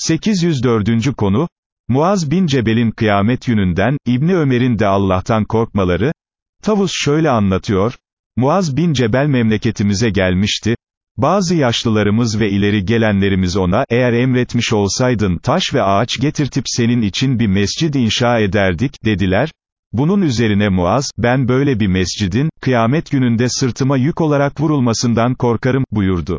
804. konu, Muaz bin Cebel'in kıyamet gününden, İbni Ömer'in de Allah'tan korkmaları, Tavus şöyle anlatıyor, Muaz bin Cebel memleketimize gelmişti, bazı yaşlılarımız ve ileri gelenlerimiz ona, eğer emretmiş olsaydın taş ve ağaç getirtip senin için bir mescid inşa ederdik, dediler, bunun üzerine Muaz, ben böyle bir mescidin, kıyamet gününde sırtıma yük olarak vurulmasından korkarım, buyurdu.